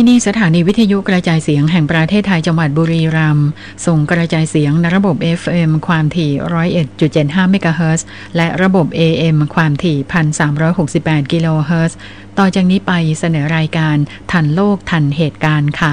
ที่นี่สถานีวิทยุกระจายเสียงแห่งประเทศไทยจังหวัดบุรีรัมย์ส่งกระจายเสียงในระบบ FM ความถี่ 101.75 เมกะเฮิรตซ์และระบบ AM ความถี่ 1,368 กิโลเฮิรตซ์ต่อจากนี้ไปเสนอรายการทันโลกทันเหตุการณ์ค่ะ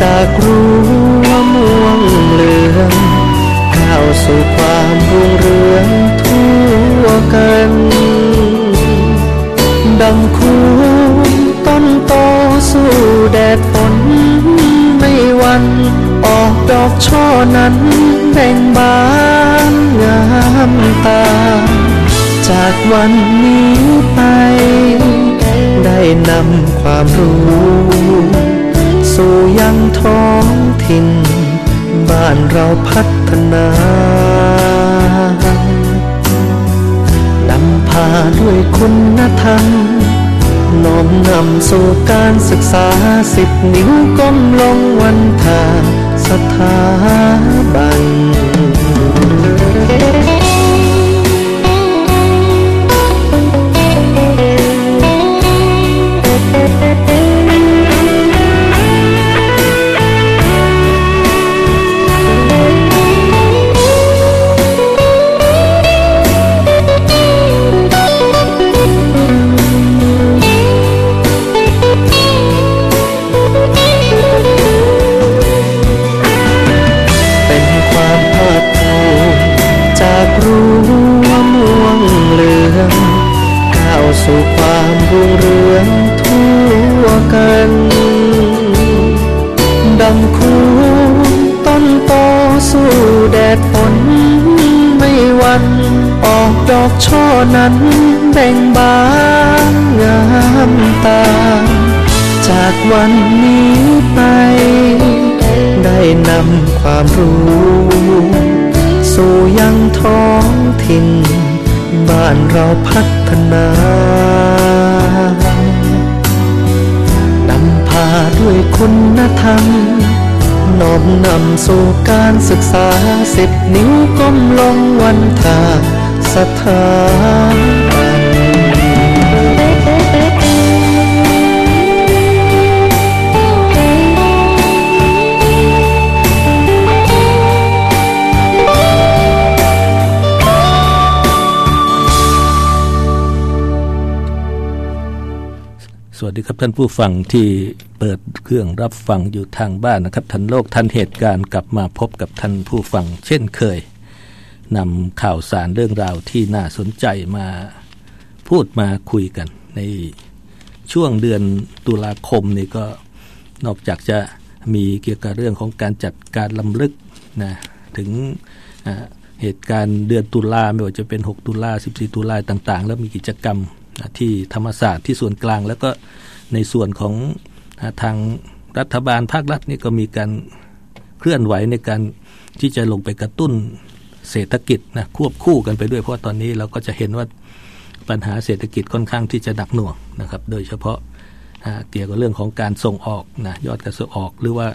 จากรั้วม่วงเหลืองก้าวสู่ความรุ่งเรืองทั่วกัน ดังคูต้นโตสู้แดดฝนไม่วันออกดอกช่อนั้นแบ่งบานงามตา จากวันนี้ไป ได้นำความรู้ สู่ยังท้องถิ่น บ้านเราพัฒนานำพาด้วยคุณธรรมน้อมนำสู่การศึกษาสิบนิ้วก้มลงวันทาสถาบัน นั้นแบ่งบานงามตา จากวันนี้ไป ได้นำความรู้ สู่ยังท้องถิ่น บ้านเราพัฒนานำพาด้วยคุณธรรมน้อมนำสู่การศึกษาสิบนิ้วก้มลงวันทาส ถานสวัสดีครับท่านผู้ฟังที่เปิดเครื่องรับฟังอยู่ทางบ้านนะครับ ทันโลกทันเหตุการณ์กลับมาพบกับท่านผู้ฟังเช่นเคย นำข่าวสารเรื่องราวที่น่าสนใจมาพูดมาคุยกัน ในช่วงเดือนตุลาคมนี่ก็นอกจากจะมีเกี่ยวกับเรื่องของการจัดการลำลึกนะถึงเหตุการณ์เดือนตุลาไม่ว่าจะเป็น 6 ตุลา 14 ตุลาต่าง ๆ แล้วมีกิจกรรมที่ธรรมศาสตร์ที่ส่วนกลาง แล้วก็ในส่วนของทางรัฐบาลภาครัฐนี่ก็มีการเคลื่อนไหวในการที่จะลงไปกระตุ้น เศรษฐกิจนะควบคู่กันไปด้วย เพราะตอนนี้เราก็จะเห็นว่าปัญหาเศรษฐกิจค่อนข้างที่จะหนักหน่วงนะครับ โดยเฉพาะเกี่ยวกับเรื่องของการส่งออกนะยอดการส่งออก หรือว่า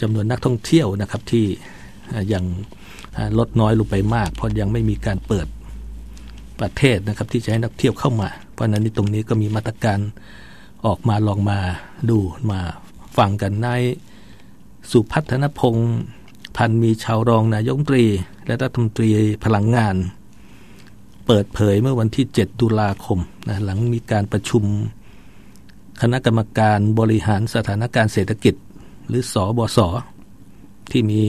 จำนวนนักท่องเที่ยวนะครับที่ยังลดน้อยลงไปมาก เพราะยังไม่มีการเปิดประเทศนะครับที่จะให้นักเที่ยวเข้ามา เพราะฉะนั้นในตรงนี้ก็มีมาตรการออกมาลองมาดูมาฟังกันนายสุพัฒนพงศ์ พันธ์มีชาวรองนายกรัฐมนตรี และรัฐมนตรีพลังงาน เปิดเผยเมื่อวันที่ 7 ตุลาคมนะหลังมีการประชุม คณะกรรมการบริหารสถานการณ์เศรษฐกิจ หรือสอบศที่มี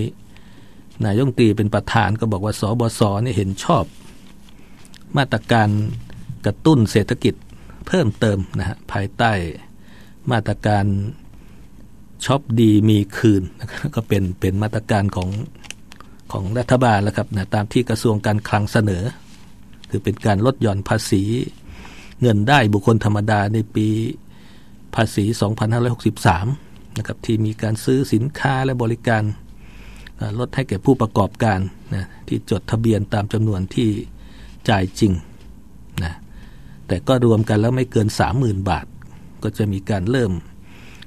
นายกรัฐมนตรีเป็นประธานก็บอกว่าสบศนี่เห็นชอบ มาตรการกระตุ้นเศรษฐกิจเพิ่มเติมนะฮะภายใต้มาตรการ ช็อปดีมีคืนก็เป็นเป็นมาตรการของของรัฐบาลแล้วครับนะตามที่กระทรวงการคลังเสนอ คือเป็นการลดหย่อนภาษีเงินได้บุคคลธรรมดาในปีภาษี 2563 นะครับที่มีการซื้อสินค้าและบริการลดให้แก่ผู้ประกอบการนะที่จดทะเบียนตามจำนวนที่จ่ายจริงนะแต่ก็รวมกันแล้วไม่เกิน 30,000 บาท ก็จะมีการเริ่ม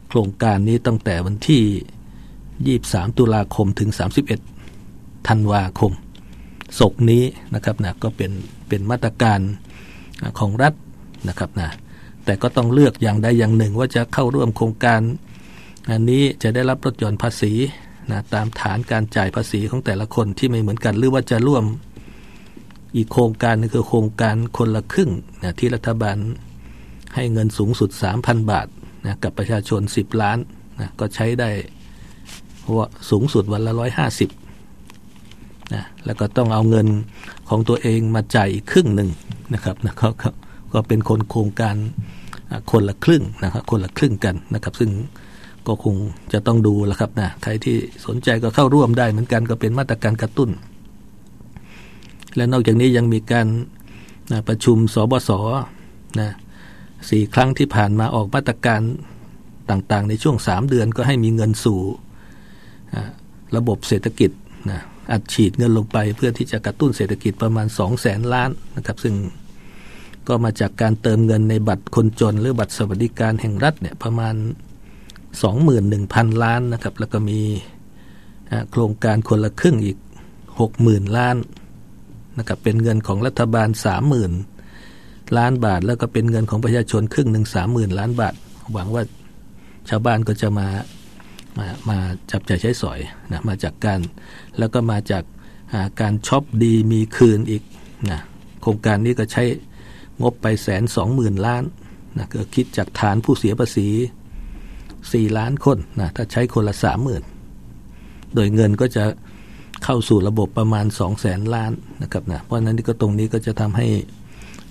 โครงการนี้ตั้งแต่วันที่ 23 ตุลาคมถึง 31 ธันวาคมศกนี้นะครับนะก็เป็นเป็นมาตรการของรัฐนะครับนะแต่ก็ต้องเลือกอย่างใดอย่างหนึ่งว่าจะเข้าร่วมโครงการ อันนี้จะได้รับลดหย่อนภาษีนะตามฐานการจ่ายภาษีของแต่ละคนที่ไม่เหมือนกัน หรือว่าจะร่วมอีกโครงการนึงคือโครงการคนละครึ่งนะที่รัฐบาลให้เงินสูงสุด 3,000 บาท นะกับประชาชน 10 ล้านนะก็ใช้ได้ว่าสูงสุดวันละ 150นะแล้วก็ต้องเอาเงินของตัวเองมาจ่ายอีกครึ่งหนึ่งนะครับนะก็ก็เป็นคนโครงการคนละครึ่งนะครับคนละครึ่งกันนะครับ ซึ่งก็คงจะต้องดูแหละครับนะใครที่สนใจก็เข้าร่วมได้เหมือนกันก็เป็นมาตรการกระตุ้น และนอกจากนี้ยังมีการนะประชุมสบศนะ สี่ครั้งที่ผ่านมาออกมาตรการต่างๆ ในช่วงสามเดือนก็ให้มีเงินสู่ระบบเศรษฐกิจนะอัดฉีดเงินลงไปเพื่อที่จะกระตุ้นเศรษฐกิจประมาณ 2 0 0แสนล้านนะครับซึ่งก็มาจากการเติมเงินในบัตรคนจน หรือบัตรสวัสดิการแห่งรัฐเนี่ยประมาณ 21,000 ล้านนะครับแล้วก็มีโครงการคนละครึ่งอีก 60,000 ล้านนะครับเป็นเงินของรัฐบาล 30,000 ล้านบาท แล้วก็เป็นเงินของประชาชนครึ่งหนึ่ง30,000ล้านบาท หวังว่าชาวบ้านก็จะมามามาจับจ่ายใช้สอยนะมาจากการแล้วก็มาจากการช็อปดีมีคืนอีกนะโครงการนี้ก็ใช้งบไปแสนสองหมื่นล้านนะก็คิดจากฐานผู้เสียภาษีสี่ล้านคนนะถ้าใช้คนละสามหมื่นโดยเงินก็จะเข้าสู่ระบบประมาณสองแสนล้านนะครับนะเพราะนั้นนี่ก็ตรงนี้ก็จะทำให้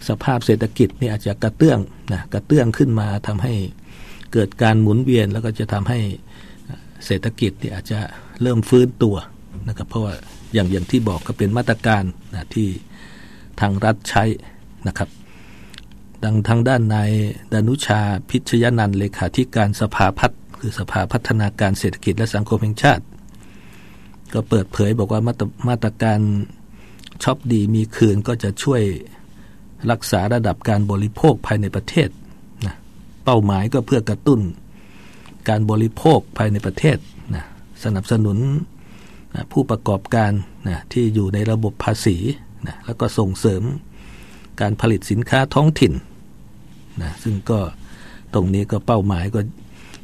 สภาพเศรษฐกิจนี่อาจจะกระเตื้องนะกระเตื้องขึ้นมาทำให้เกิดการหมุนเวียนแล้วก็จะทำให้เศรษฐกิจนี่อาจจะเริ่มฟื้นตัวนะครับเพราะว่าอย่างอย่างที่บอกก็เป็นมาตรการนะที่ทางรัฐใช้นะครับ ดังทางด้านนายดานุชาพิชยนันเลขาธิการสภาพัฒน์คือสภาพัฒนาการเศรษฐกิจและสังคมแห่งชาติ ก็เปิดเผยบอกว่ามาตรมาตรการช็อปดีมีคืนก็จะช่วย รักษาระดับการบริโภคภายในประเทศนะเป้าหมายก็เพื่อกระตุ้น การบริโภคภายในประเทศนะสนับสนุนนะผู้ประกอบการนะที่อยู่ในระบบภาษีนะแล้วก็ส่งเสริมการผลิตสินค้าท้องถิ่นนะซึ่งก็ตรงนี้ก็เป้าหมายก็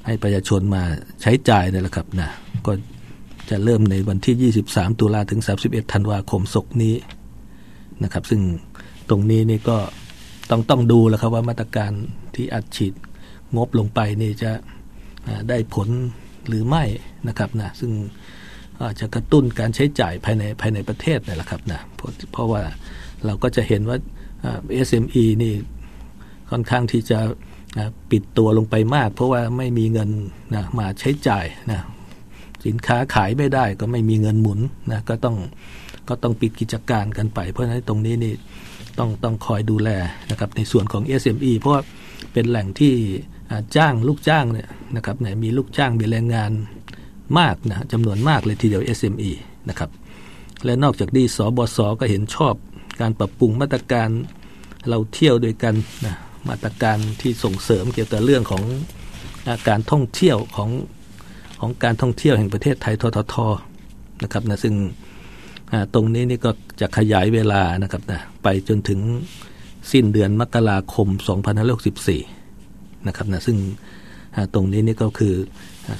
ให้ประชาชนมาใช้จ่ายนี่แหละครับนะก็จะเริ่มในวันที่ 23 ตุลาถึง 31 ธันวาคมศกนี้นะครับ ซึ่ง ตรงนี้นี่ก็ต้องต้องดูแล้วครับว่ามาตรการที่อัดฉีดงบลงไปนี่จะได้ผลหรือไม่นะครับนะซึ่งอาจจะกระตุ้นการใช้จ่ายภายในภายในประเทศนี่แหละครับนะเพราะเพราะว่าเราก็จะเห็นว่า SME นี่ค่อนข้างที่จะปิดตัวลงไปมาก เพราะว่าไม่มีเงินนะมาใช้จ่ายนะสินค้าขายไม่ได้ก็ไม่มีเงินหมุนนะก็ต้องก็ต้องปิดกิจการกันไป เพราะฉะนั้นตรงนี้นี่ ต้องต้องคอยดูแลนะครับในส่วนของ SME เพราะว่าเป็นแหล่งที่จ้างลูกจ้างเนี่ยนะครับเนี่ยมีลูกจ้างมีแรงงานมากนะจำนวนมากเลยทีเดียว SME นะครับและนอกจากนี้สบศก็เห็นชอบการปรับปรุงมาตรการเราเที่ยวด้วยกันนะมาตรการที่ส่งเสริมเกี่ยวกับเรื่องของการท่องเที่ยวของของการท่องเที่ยวแห่งประเทศไทยทททนะครับนะซึ่ง ตรงนี้นี่ก็จะขยายเวลานะครับนะไปจนถึงสิ้นเดือนมกราคม 2564 นะครับนะซึ่งตรงนี้นี่ก็คือ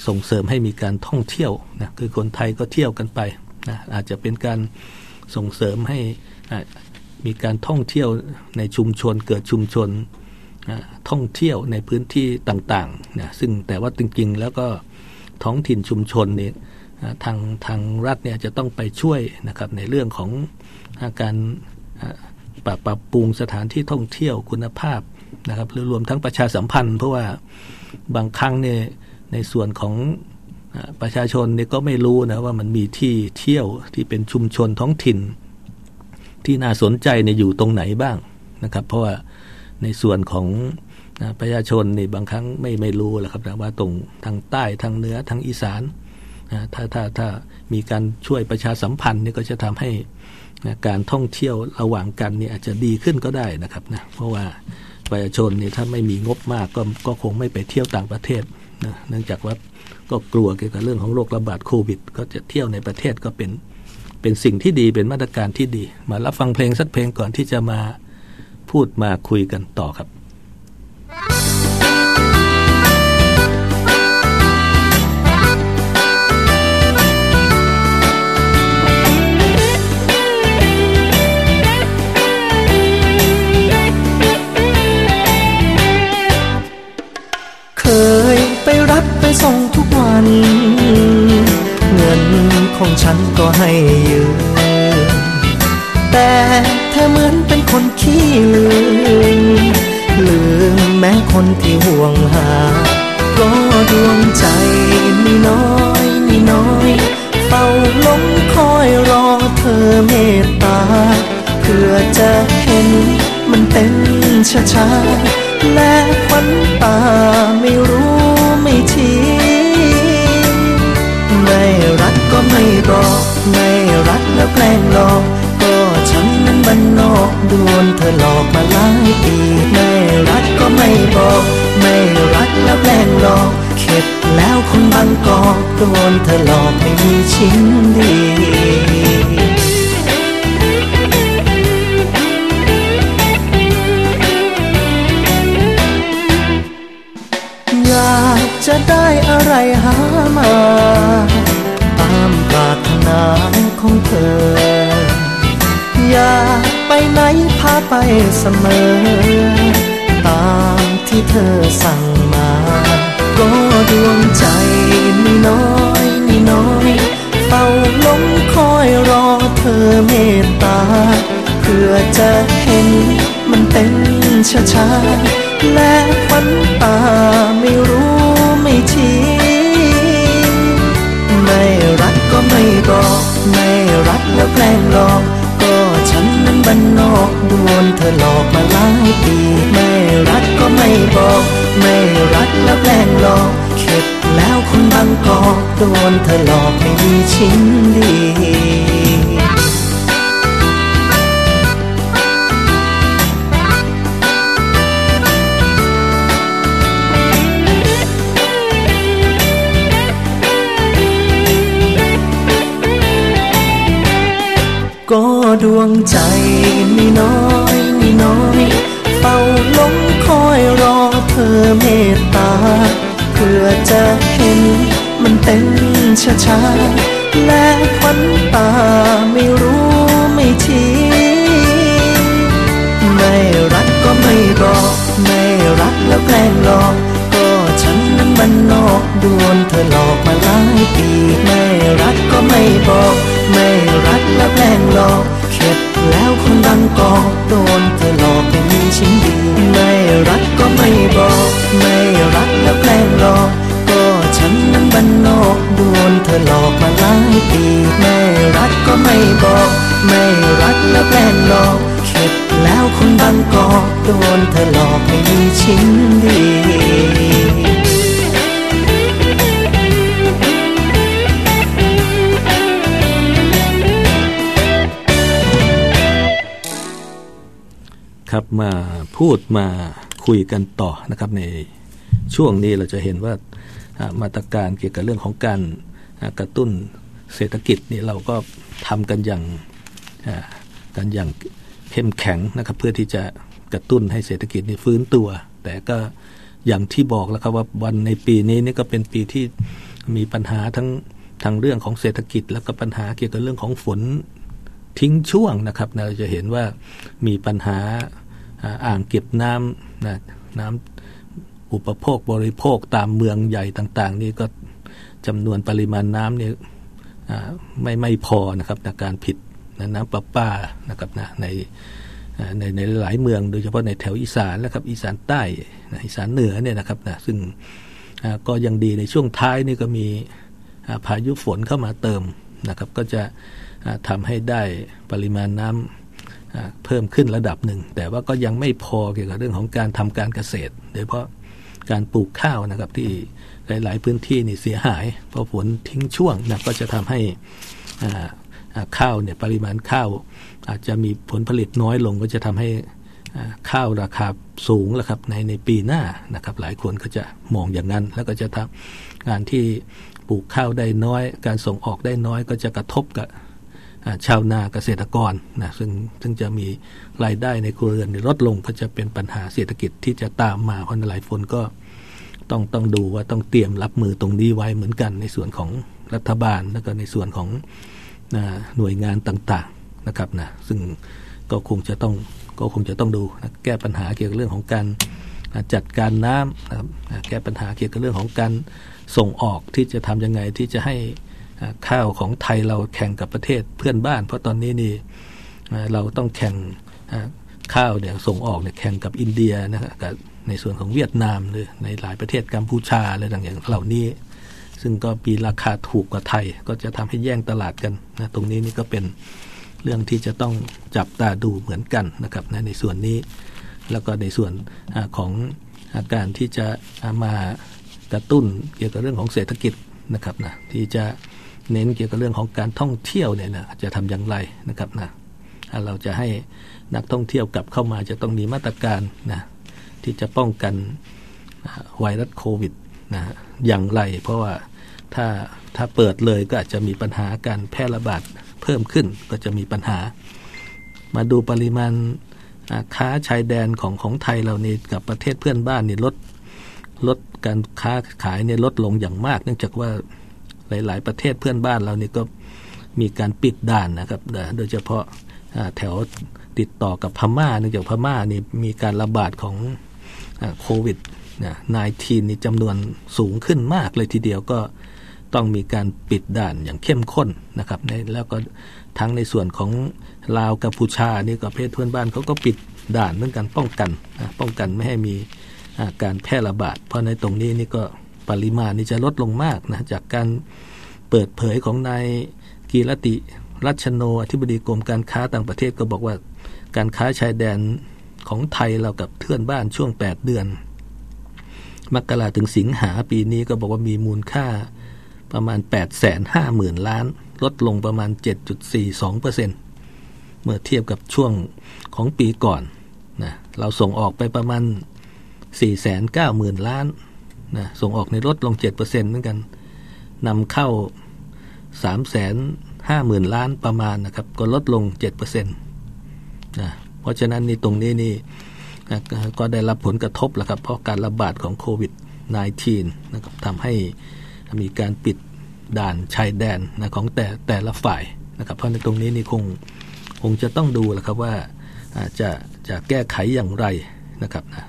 ส่งเสริมให้มีการท่องเที่ยวนะคือคนไทยก็เที่ยวกันไปนะอาจจะเป็นการส่งเสริมให้มีการท่องเที่ยวในชุมชนเกิดชุมชนท่องเที่ยวในพื้นที่ต่างๆนะซึ่งแต่ว่าจริงๆ แล้วก็ท้องถิ่นชุมชนนี่ ทางทางรัฐเนี่ยจะต้องไปช่วยนะครับในเรื่องของอาการปรับปรับปรุงสถานที่ท่องเที่ยวคุณภาพนะครับหรือรวมทั้งประชาสัมพันธ์ เพราะว่าบางครั้งเนี่ยในส่วนของประชาชนเนี่ยก็ไม่รู้นะว่ามันมีที่เที่ยวที่เป็นชุมชนท้องถิ่น ที่น่าสนใจเนี่ยอยู่ตรงไหนบ้างนะครับ เพราะว่าในส่วนของประชาชนนี่บางครั้งไม่ไม่รู้แหละครับนะว่าตรงทางใต้ทางเหนือทางอีสาน นะถ้าถ้าถ้ามีการช่วยประชาสัมพันธ์นี่ก็จะทำให้นะการท่องเที่ยวระหว่างกันเนี่ยอาจจะดีขึ้นก็ได้นะครับนะเพราะว่าประชาชนนี่ถ้าไม่มีงบมากก็ก็คงไม่ไปเที่ยวต่างประเทศนะเนื่องจากว่าก็กลัวเกี่ยวกับเรื่องของโรคระบาดโควิด ก็จะเที่ยวในประเทศก็เป็นเป็นสิ่งที่ดีเป็นมาตรการที่ดี มารับฟังเพลงสักเพลงก่อนที่จะมาพูดมาคุยกันต่อครับ ยไปรับไปส่งทุกวัน เงินของฉันก็ให้ยืมแต่เธอเหมือนเป็นคนขี้ลืมลืมแม้คนที่ห่วงหา ก็ดวงใจมีน้อยมีน้อยเฝ้าลงคอยรอเธอเมตตา เพื่อจะเห็นมันเป็นช้าๆ และควันตาไม่รู้ไม่ชี้ไม่รักก็ไม่บอก ไม่รักแล้วแกล้งหลอก ก็ฉันนั้นบันนอกโดนเธอหลอกมาหลายปีไม่รักก็ไม่บอก ไม่รักแล้วแกล้งหลอก เข็ดแล้วคนบางกอกโดนเธอหลอกไม่มีชิ้นดี ได้อะไรหามาตามปรารถนาของเธอ อยากไปไหนพาไปเสมอ ตามที่เธอสั่งมา ก็ดวงใจมีน้อยมีน้อยเฝ้าลงคอยรอเธอเมตตา เพื่อจะเห็นมันเป็นช้าๆและควันตาไม่รู้ แล้วแกล้งหลอก ก็ฉันนั้นบันนอกโดนเธอหลอกมาหลายปีไม่รักก็ไม่บอก ไม่รักแล้วแกล้งหลอกเข็ดแล้วคนบางกอกโดนเธอหลอกไม่มีชิ้นดี ดวงใจมีน้อยมีน้อยเฝ้าลงคอยรอเธอเมตตา เพื่อจะเห็นมันเป็นช้าๆและควันตาไม่รู้ไม่ชี้ไม่รักก็ไม่บอกไม่รักแล้วแกล้งหลอก ก็ฉันนอกโดนเธอหลอกมาหลายปีไม่รักก็ไม่บอก ไม่รักแล้วแกล้งหลอกเข็ดแล้วคนบางกอกโดนเธอหลอกไม่มีชิ้นดีไม่รักก็ไม่บอกไม่รักแล้วแกล้งหลอกก็ฉันนั้นบันนอกโดนเธอหลอกมาหลายปีไม่รักก็ไม่บอกไม่รักแล้วแกล้งหลอกเข็ดแล้วคนบางกอกโดนเธอหลอกไม่มีชิ้นดี ครับมาพูดมาคุยกันต่อนะครับในช่วงนี้เราจะเห็นว่ามาตรการเกี่ยวกับเรื่องของการกระตุ้นเศรษฐกิจนี่เราก็ทำกันอย่างกันอย่างเข้มแข็งนะครับ เพื่อที่จะกระตุ้นให้เศรษฐกิจนี่ฟื้นตัว แต่ก็อย่างที่บอกแล้วครับว่าวันในปีนี้นี่ก็เป็นปีที่มีปัญหาทั้งทางเรื่องของเศรษฐกิจ แล้วก็ปัญหาเกี่ยวกับเรื่องของฝนทิ้งช่วงนะครับเราจะเห็นว่ามีปัญหา อ่างเก็บน้ำนะน้ำอุปโภคบริโภคตามเมืองใหญ่ต่าง ๆ นี่ก็จำนวนปริมาณน้ำนี่ไม่ไม่พอนะครับในการผิดน้ำประปานะครับนะในในในหลายเมืองโดยเฉพาะในแถวอีสานนะครับอีสานใต้อีสานเหนือเนี่ยนะครับนะซึ่งก็ยังดีในช่วงท้ายนี่ก็มีพายุฝนเข้ามาเติมนะครับ ก็จะทำให้ได้ปริมาณน้ำ เพิ่มขึ้นระดับหนึ่ง แต่ว่าก็ยังไม่พอเกี่ยวกับเรื่องของการทำการเกษตร โดยเฉพาะการปลูกข้าวนะครับที่หลาย ๆ พื้นที่นี่เสียหาย เพราะฝนทิ้งช่วงนะก็จะทำให้ข้าวเนี่ยปริมาณข้าว อาจจะมีผลผลิตน้อยลงก็จะทำให้ข้าวราคาสูงแล้วครับในในปีหน้านะครับ หลายคนก็จะมองอย่างนั้น แล้วก็จะทำงานที่ปลูกข้าวได้น้อย การส่งออกได้น้อยก็จะกระทบกับ ชาวนาเกษตรกรนะซึ่งซึ่งจะมีรายได้ในครัวเรือนลดลงก็จะเป็นปัญหาเศรษฐกิจที่จะตามมาเพราะหลายคนก็ต้องต้องดูว่าต้องเตรียมรับมือตรงนี้ไว้เหมือนกันในส่วนของรัฐบาลแล้วก็ในส่วนของหน่วยงานต่างๆนะครับนะซึ่งก็คงจะต้องก็คงจะต้องดูนะแก้ปัญหาเกี่ยวกับเรื่องของการจัดการน้ำนะครับแก้ปัญหาเกี่ยวกับเรื่องของการส่งออกที่จะทํำยังไงที่จะให้ ข้าวของไทยเราแข่งกับประเทศเพื่อนบ้าน เพราะตอนนี้นี่เราต้องแข่งข้าวเนี่ยส่งออกเนี่ยแข่งกับอินเดียนะครับในส่วนของเวียดนามหรือในหลายประเทศกัมพูชาอะไรต่างๆเหล่านี้ ซึ่งก็มีราคาถูกกว่าไทย ก็จะทำให้แย่งตลาดกันนะตรงนี้นี่ก็เป็นเรื่องที่จะต้องจับตาดูเหมือนกันนะครับนะในส่วนนี้แล้วก็ในส่วนอของอาการที่จะมากระตุ้นเกี่ยวกับเรื่องของเศรษฐกิจนะครับนะที่จะ เน้นเกี่ยวกับเรื่องของการท่องเที่ยวเนี่ยนะจะทำอย่างไรนะครับนะเราจะให้นักท่องเที่ยวกลับเข้ามาจะต้องมีมาตรการนะที่จะป้องกันไวรัสโควิดนะอย่างไร เพราะว่าถ้าถ้าเปิดเลยก็อาจจะมีปัญหาการแพร่ระบาดเพิ่มขึ้นก็จะมีปัญหา มาดูปริมาณค้าชายแดนของของไทยเรานี่กับประเทศเพื่อนบ้านนี่ลดลดการค้าขายเนี่ยลดลงอย่างมาก เนื่องจากว่า หลาย ๆ ประเทศเพื่อนบ้านเรานี่ก็มีการปิดด่านนะครับ โดยเฉพาะแถวติดต่อกับพม่าเนื่องจากพม่านี่มีการระบาดของโควิดนะ19นี่จำนวนสูงขึ้นมากเลยทีเดียวก็ต้องมีการปิดด่านอย่างเข้มข้นนะครับแล้วก็ทั้งในส่วนของลาวกัมพูชานี่ก็ประเทศเพื่อนบ้านเขาก็ปิดด่านเรื่องการป้องกันป้องกันไม่ให้มีการแพร่ระบาด เพราะในตรงนี้นี่ก็ ปริมาณนี่จะลดลงมากนะจากการเปิดเผยของนายกีรติรัชโนอธิบดีกรมการค้าต่างประเทศก็บอกว่า การค้าชายแดนของไทยเรากับเพื่อนบ้านช่วง 8 เดือน มกราถึงสิงหาปีนี้ก็บอกว่ามีมูลค่าประมาณ 8 5 0 0 0 0 ล้าน ลดลงประมาณ 7.42%เมื่อเทียบกับช่วงของปีก่อนนะเราส่งออกไปประมาณ 490,000 ล้าน นะส่งออกในลดลง 7%เหมือนกันนำเข้า 350,000 ล้านประมาณนะครับ ก็ลดลง 7%นะเพราะฉะนั้นนี่ตรงนี้นี่ก็ได้รับผลกระทบแหละครับ เพราะการระบาดของโควิด -19 นะครับทำให้มีการปิดด่านชายแดนนะของแต่แต่ละฝ่ายนะครับ เพราะในตรงนี้นี่คงคงจะต้องดูแหละครับว่าจะจะแก้ไขอย่างไรนะครับนะ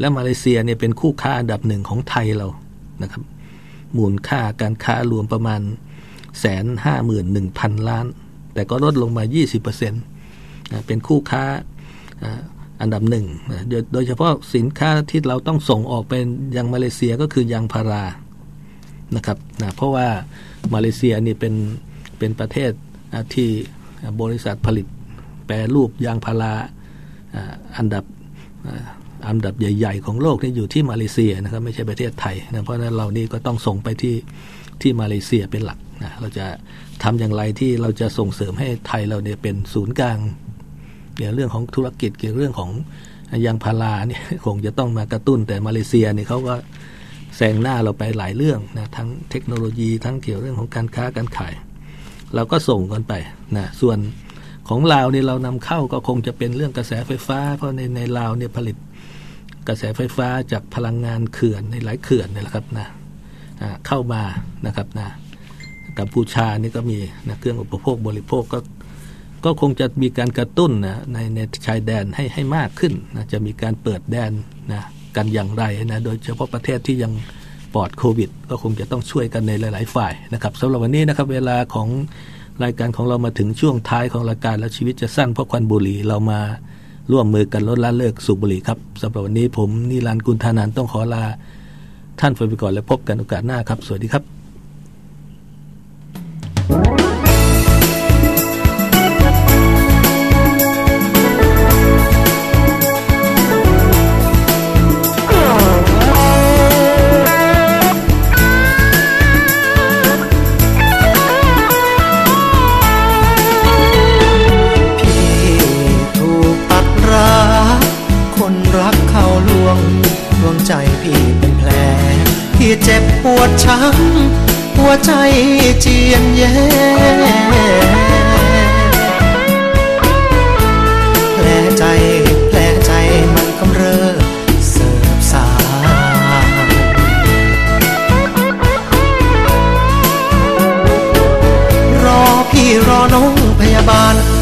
และมาเลเซียเนี่ยเป็นคู่ค้าอันดับหนึ่งของไทยเรานะครับ มูลค่าการค้ารวมประมาณแสนห้าหมื่นหนึ่งพันล้าน แต่ก็ลดลงมา 20%นะเป็นคู่ค้าอันดับหนึ่งโดยเฉพาะสินค้าที่เราต้องส่งออกเป็นยังมาเลเซียก็คือยางพารานะครับนะเพราะว่ามาเลเซียนี่เป็นเป็นประเทศที่บริษัทผลิตแปรรูปยางพาราอันดับ อันดับใหญ่ ๆ ของโลกนี่อยู่ที่มาเลเซียนะครับไม่ใช่ประเทศไทยนะเพราะนั้นเรานี่ก็ต้องส่งไปที่ที่มาเลเซียเป็นหลักนะเราจะทำอย่างไรที่เราจะส่งเสริมให้ไทยเราเนี่ยเป็นศูนย์กลางเกี่ยวเรื่องของธุรกิจเกี่ยวเรื่องของยางพาราเนี่ยคงจะต้องมากระตุ้นแต่มาเลเซียเนี่ยเขาก็แซงหน้าเราไปหลายเรื่องนะทั้งเทคโนโลยีทั้งเกี่ยวเรื่องของการค้าการขาย เราก็ส่งกันไปนะส่วนของลาวเนี่ยเรานำเข้าก็คงจะเป็นเรื่องกระแสไฟฟ้า เพราะในในลาวเนี่ยผลิต กระแสไฟฟ้าจากพลังงานเขื่อนในหลายเขื่อนนี่แหละครับนะเข้ามานะครับนะกัมพูชานี่ก็มีนะเครื่องอุปโภคบริโภคก็ก็คงจะมีการกระตุ้นนะในในชายแดนให้ให้มากขึ้นนะจะมีการเปิดแดนนะกันอย่างไรนะโดยเฉพาะประเทศที่ยังปลอดโควิด ก็คงจะต้องช่วยกันในหลาย ๆ ฝ่ายนะครับสำหรับวันนี้นะครับเวลาของรายการของเรามาถึงช่วงท้ายของรายการแล้วชีวิตจะสั้นเพราะควันบุหรี่เรามา ร่วมมือกันลดละเลิกสูบบุหรี่ครับสำหรับวันนี้ผมนิรันดร์กุลธานันต้องขอลาท่านไปก่อนและพบกันโอกาสหน้าครับ สวัสดีครับ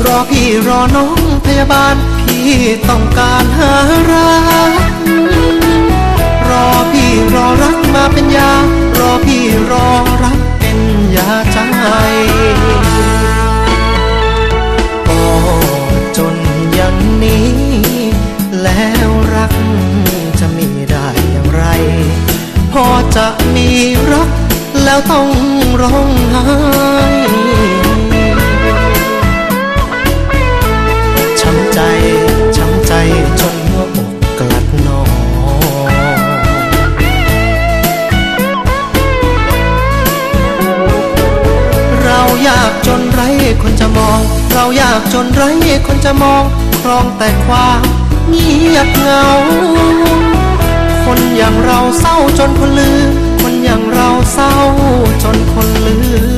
รอพี่รอน้องพยาบาล พี่ต้องการหารักรอพี่รอรักมาเป็นยา รอพี่รอรักเป็นยาใจก็จนอย่างนี้ แล้วรักจะมีได้อย่างไร พอจะมีรักแล้วต้องร้องไห้ากจนไรคนจะมอง เราอยากจนไรคนจะมอง ครองแต่ความเงียบเงา คนอย่างเราเศร้าจนคนลืมคนอย่างเราเศร้าจนคนลืม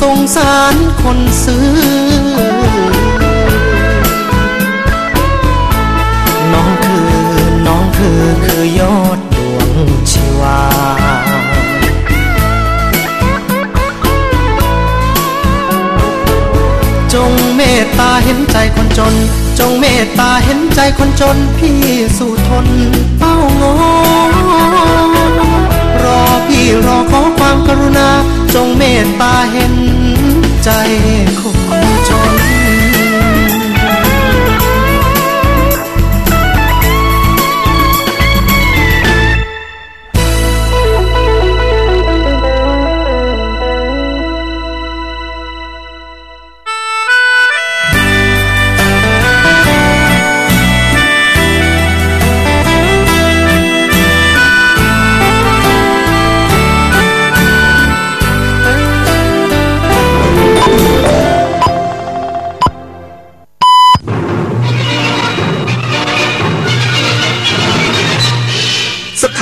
สงสารคนซื้อ น้องคือน้องคือคือยอดดวงชีวา จงเมตตาเห็นใจคนจน จงเมตตาเห็นใจคนจนพี่สู่ทนเป้างอรอพี่รอขอความกรุณาจง เม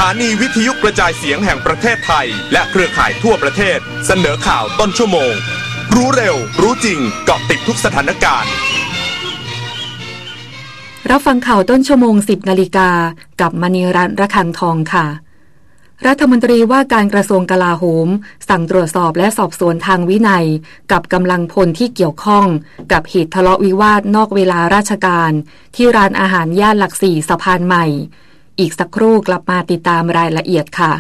านีวิทยุกระจายเสียงแห่งประเทศไทย และเครือข่ายทั่วประเทศ เสนอข่าวต้นชั่วโมง รู้เร็ว รู้จริงเกาะติดทุกสถานการณ์ รับฟังข่าวต้นชั่วโมง 10 นาฬิกากับมณีรัตน์ระคังทองค่ะ รัฐมนตรีว่าการกระทรวงกลาโหม สั่งตรวจสอบและสอบสวนทางวินัย กับกำลังพลที่เกี่ยวข้อง กับเหตุทะเลาะวิวาทนอกเวลาราชการ ที่ร้านอาหารย่านหลักสี่สะพานใหม่ อีกสักครู่กลับมาติดตามรายละเอียดค่ะ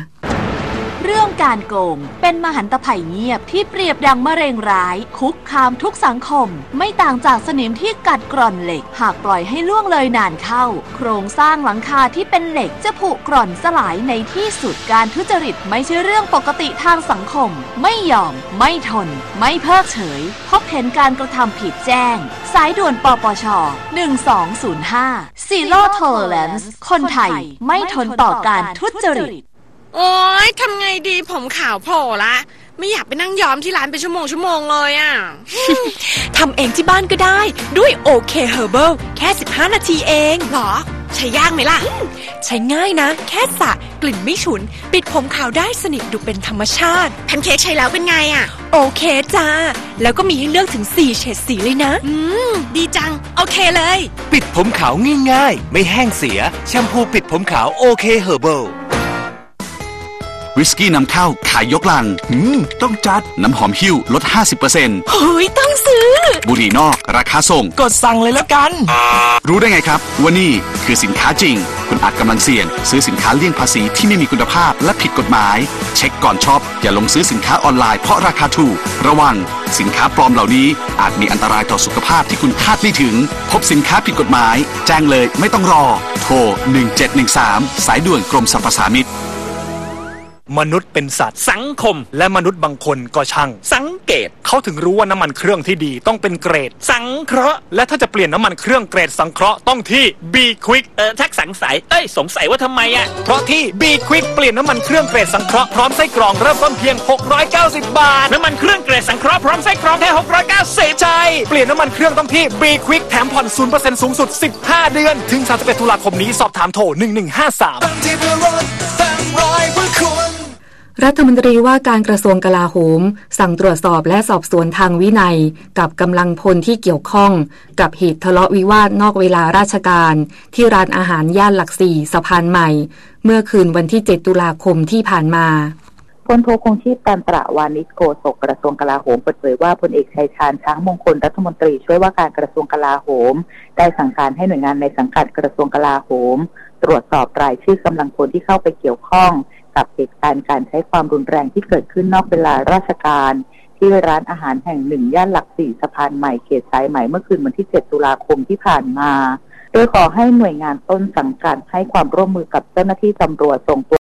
เรื่องการโกงเป็นมหันตภัยเงียบที่เปรียบดังมะเร็งร้าย คุกคามทุกสังคม ไม่ต่างจากสนิมที่กัดกร่อนเหล็ก หากปล่อยให้ล่วงเลยนานเข้า โครงสร้างหลังคาที่เป็นเหล็กจะผุกร่อนสลายในที่สุดการทุจริตไม่ใช่เรื่องปกติทางสังคม ไม่ยอม ไม่ทน ไม่เพิกเฉย พบเห็นการกระทำผิดแจ้ง สายด่วนปปช 1205 Zero Tolerance คนไทยไม่ทนต่อการทุจริต โอ้ยทำไงดีผมขาวโผล่ละ ไม่อยากไปนั่งย้อมที่ร้านเป็นชั่วโมงชั่วโมงเลยอ่ะ ทำเองที่บ้านก็ได้ด้วย OK Herbal แค่ 15 นาทีเองหรอ ใช้ยากไหมล่ะ ใช้ง่ายนะ แค่สระกลิ่นไม่ฉุน ปิดผมขาวได้สนิทดูเป็นธรรมชาติ แพนเค้กใช้แล้วเป็นไงอ่ะ โอเคจ้า แล้วก็มีให้เลือกถึง 4 เฉดสีเลยนะ อืม ดีจัง โอเคเลย ปิดผมขาวง่ายๆ ไม่แห้งเสียแชมพูปิดผมขาว OK Herbal วิสกี้นำเข้าขายยกลัง อืม ต้องจัด น้ำหอมหิ้วลด 50%เฮ้ย ต้องซื้อ บุหรี่นอก ราคาส่ง กดสั่งเลยแล้วกัน รู้ได้ไงครับว่านี่คือสินค้าจริง คุณอาจกำลังเสี่ยง ซื้อสินค้าเลี่ยงภาษีที่ไม่มีคุณภาพและผิดกฎหมาย เช็คก่อนช็อป อย่าลงซื้อสินค้าออนไลน์เพราะราคาถูก ระวัง สินค้าปลอมเหล่านี้อาจมีอันตรายต่อสุขภาพที่คุณคาดไม่ถึง พบสินค้าผิดกฎหมาย แจ้งเลยไม่ต้องรอ โทร 1713 สายด่วนกรมสรรพสามิต มนุษย์เป็นสัตว์ สังคม และมนุษย์บางคนก็ช่าง สังเกตเขาถึงรู้ว่าน้ำมันเครื่องที่ดีต้องเป็นเกรด สังเคราะห์และถ้าจะเปลี่ยนน้ำมันเครื่องเกรดสังเคราะห์ต้องที่ B Quick เออทักสังสัยเอ้ยสงสัยว่าทำไมอะ เพราะที่ B Quick เปลี่ยนน้ำมันเครื่องเกรดสังเคราะห์พร้อมไส้กรองเริ่มต้นเพียง 690 บาท น้ำมันเครื่องเกรดสังเคราะห์พร้อมไส้กรองแค่690ใช่เปลี่ยนน้ำมันเครื่องต้องที่ B Quick แถมผ่อน0%สูงสุด 15 เดือน ถึง 31 ตุลาคมนี้สอบถามโทร1153 รัฐมนตรีว่าการกระทรวงกลาโหม สั่งตรวจสอบและสอบสวนทางวินัย กับกำลังพลที่เกี่ยวข้อง กับเหตุทะเลาะวิวาทนอกเวลาราชการ ที่ร้านอาหารย่านหลักสี่สะพานใหม่ เมื่อคืนวันที่ 7 ตุลาคมที่ผ่านมาพลโทคงชีพการตระวานิชโกศกกระทรวงกลาโหมเปิดเผยว่าพลเอกชัยชาญช้างมงคลรัฐมนตรีช่วยว่าการกระทรวงกลาโหม ได้สั่งการให้หน่วยงานในสังกัดกระทรวงกลาโหม ตรวจสอบรายชื่อกำลังพลที่เข้าไปเกี่ยวข้อง กับเหตุการณ์การใช้ความรุนแรงที่เกิดขึ้นนอกเวลาราชการ ที่ร้านอาหารแห่งหนึ่งย่านหลักสี่สะพานใหม่เขตสายใหม่เมื่อคืนวันที่ 7 ตุลาคมที่ผ่านมา โดยขอให้หน่วยงานต้นสังกัดให้ความร่วมมือกับเจ้าหน้าที่ตำรวจส่งตัว